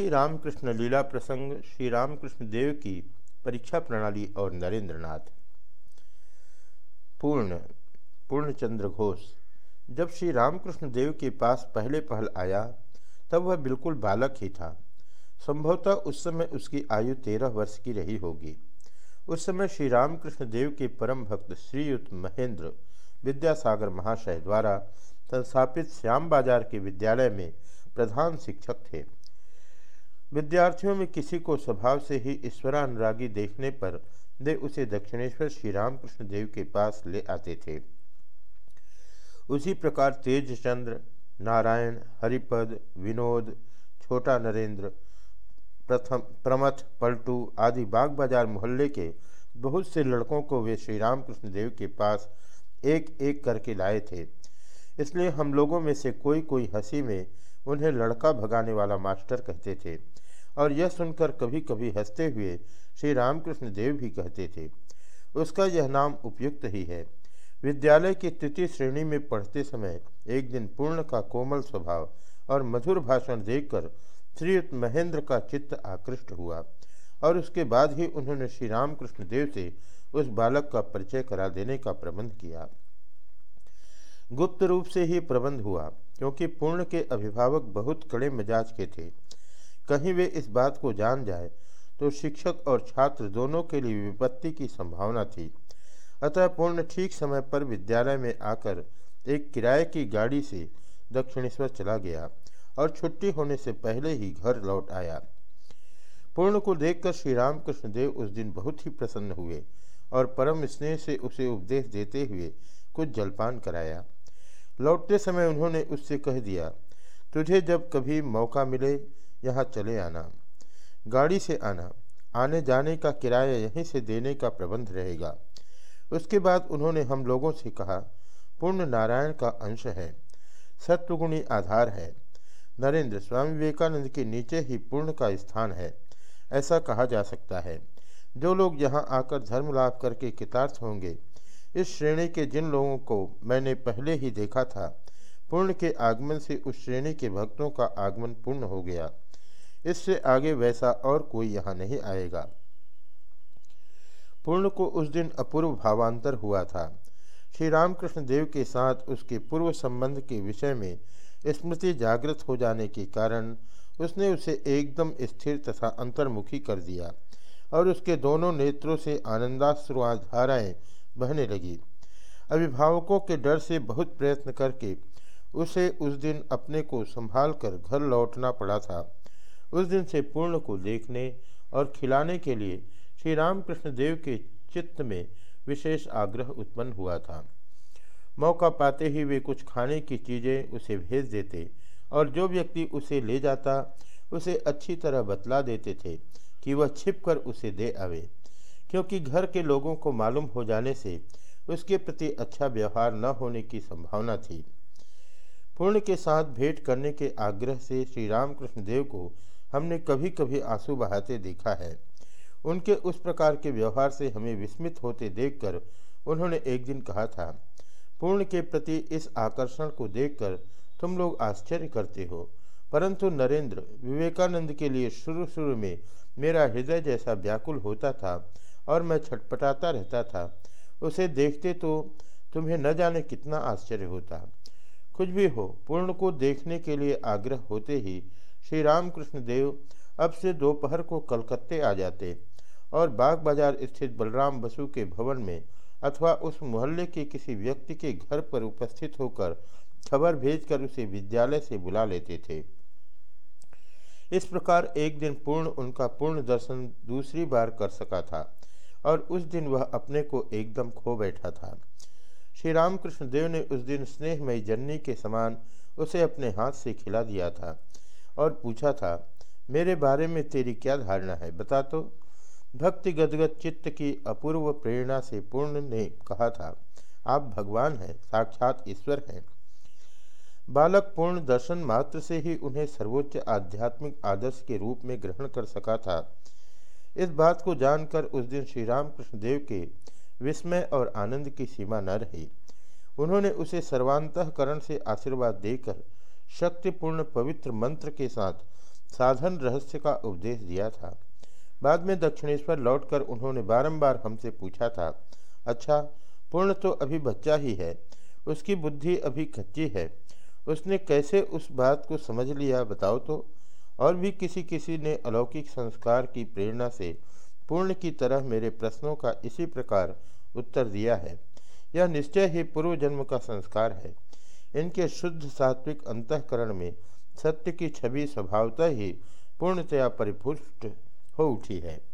श्री रामकृष्ण लीला प्रसंग श्री रामकृष्ण देव की परीक्षा प्रणाली और नरेंद्रनाथ। पूर्ण, पूर्णचंद्र घोष। जब श्री रामकृष्ण देव के पास पहले पहल आया, तब वह बिल्कुल बालक ही था। संभवतः उस समय उसकी आयु तेरह वर्ष की रही होगी। उस समय श्री रामकृष्ण देव के परम भक्त श्रीयुक्त महेंद्र विद्यासागर महाशय द्वारा संस्थापित श्याम बाज़ार के विद्यालय में प्रधान शिक्षक थे। विद्यार्थियों में किसी को स्वभाव से ही ईश्वरानुरागी देखने पर वे उसे दक्षिणेश्वर श्री रामकृष्ण देव के पास ले आते थे। उसी प्रकार तेजचंद्र, नारायण, हरिपद, विनोद, छोटा नरेंद्र, प्रथम, प्रमथ, पलटू आदि बाग बाज़ार मोहल्ले के बहुत से लड़कों को वे श्री रामकृष्ण देव के पास एक एक करके लाए थे। इसलिए हम लोगों में से कोई कोई हँसी में उन्हें लड़का भगाने वाला मास्टर कहते थे। और यह सुनकर कभी कभी हँसते हुए श्री रामकृष्ण देव भी कहते थे, उसका यह नाम उपयुक्त ही है। विद्यालय की तृतीय श्रेणी में पढ़ते समय एक दिन पूर्ण का कोमल स्वभाव और मधुर भाषण देखकर श्रीयुक्त महेंद्र का चित्त आकृष्ट हुआ और उसके बाद ही उन्होंने श्री रामकृष्ण देव से उस बालक का परिचय करा देने का प्रबंध किया। गुप्त रूप से ही प्रबंध हुआ, क्योंकि पूर्ण के अभिभावक बहुत कड़े मिजाज के थे। कहीं वे इस बात को जान जाए तो शिक्षक और छात्र दोनों के लिए विपत्ति की संभावना थी। अतः पूर्ण ठीक समय पर विद्यालय में आकर एक किराए की गाड़ी से दक्षिणेश्वर चला गया और छुट्टी होने से पहले ही घर लौट आया। पूर्ण को देखकर श्री रामकृष्ण देव उस दिन बहुत ही प्रसन्न हुए और परम स्नेह से उसे उपदेश देते हुए कुछ जलपान कराया। लौटते समय उन्होंने उससे कह दिया, तुझे जब कभी मौका मिले यहाँ चले आना। गाड़ी से आना। आने जाने का किराया यहीं से देने का प्रबंध रहेगा। उसके बाद उन्होंने हम लोगों से कहा, पूर्ण नारायण का अंश है। सत्वगुणी आधार है। नरेंद्र स्वामी विवेकानंद के नीचे ही पूर्ण का स्थान है। ऐसा कहा जा सकता है। जो लोग यहाँ आकर धर्म लाभ करके कितार्थ होंगे, इस श्रेणी के जिन लोगों को मैंने पहले ही देखा था, पूर्ण के आगमन से उस श्रेणी के भक्तों का आगमन पूर्ण हो गया। इससे आगे वैसा और कोई यहाँ नहीं आएगा। पूर्ण को उस दिन अपूर्व भावांतर हुआ था। श्री रामकृष्ण देव के साथ उसके पूर्व संबंध के विषय में स्मृति जागृत हो जाने के कारण उसने उसे एकदम स्थिर तथा अंतर्मुखी कर दिया और उसके दोनों नेत्रों से आनंदाश्रुधाराएँ बहने लगी। अभिभावकों के डर से बहुत प्रयत्न करके उसे उस दिन अपने को संभाल कर घर लौटना पड़ा था। उस दिन से पूर्ण को देखने और खिलाने के लिए श्री रामकृष्ण देव के चित्त में विशेष आग्रह उत्पन्न हुआ था। मौका पाते ही वे कुछ खाने की चीज़ें उसे भेज देते और जो व्यक्ति उसे ले जाता, उसे अच्छी तरह बतला देते थे कि वह छिप कर उसे दे आवे, क्योंकि घर के लोगों को मालूम हो जाने से उसके प्रति अच्छा व्यवहार न होने की संभावना थी। पूर्ण के साथ भेंट करने के आग्रह से श्री रामकृष्ण देव को हमने कभी कभी आँसू बहाते देखा है। उनके उस प्रकार के व्यवहार से हमें विस्मित होते देखकर उन्होंने एक दिन कहा था, पूर्ण के प्रति इस आकर्षण को देखकर तुम लोग आश्चर्य करते हो। परंतु नरेंद्र, विवेकानंद के लिए शुरू शुरू में मेरा हृदय जैसा व्याकुल होता था और मैं छटपटाता रहता था। उसे देखते तो तुम्हें न जाने कितना आश्चर्य होता। कुछ भी हो, पूर्ण को देखने के लिए आग्रह होते ही श्री रामकृष्ण देव अब से दोपहर को कलकत्ते आ जाते और बाग बाज़ार स्थित बलराम बसु के भवन में अथवा उस मोहल्ले के किसी व्यक्ति के घर पर उपस्थित होकर खबर भेजकर उसे विद्यालय से बुला लेते थे। इस प्रकार एक दिन पूर्ण उनका पूर्ण दर्शन दूसरी बार कर सका था और उस दिन वह अपने को एकदम खो बैठा था। श्री रामकृष्ण देव ने उस दिन स्नेहमयी जननी के समान उसे अपने हाथ से खिला दिया था। और पूछा था, मेरे बारे में तेरी क्या धारणा है, बता तो। भक्ति गदगद चित्त की अपूर्व प्रेरणा से पूर्ण ने कहा था, आप भगवान हैं, साक्षात ईश्वर हैं। बालक पूर्ण दर्शन मात्र से ही उन्हें सर्वोच्च आध्यात्मिक आदर्श के रूप में ग्रहण कर सका था। इस बात को जानकर उस दिन श्री रामकृष्ण देव के विस्मय और आनंद की सीमा न रही। उन्होंने उसे सर्वांतकरण से आशीर्वाद देकर शक्तिपूर्ण पवित्र मंत्र के साथ साधन रहस्य का उपदेश दिया था। बाद में दक्षिणेश्वर लौटकर उन्होंने बारंबार हमसे पूछा था अच्छा पूर्ण तो अभी बच्चा ही है, उसकी बुद्धि अभी कच्ची है, उसने कैसे उस बात को समझ लिया बताओ तो? और भी किसी किसी ने अलौकिक संस्कार की प्रेरणा से पूर्ण की तरह मेरे प्रश्नों का इसी प्रकार उत्तर दिया है, यह निश्चय ही पूर्व जन्म का संस्कार है। इनके शुद्ध सात्विक अंतकरण में सत्य की छवि स्वभावतः ही पूर्णतया परिपुष्ट हो उठी है।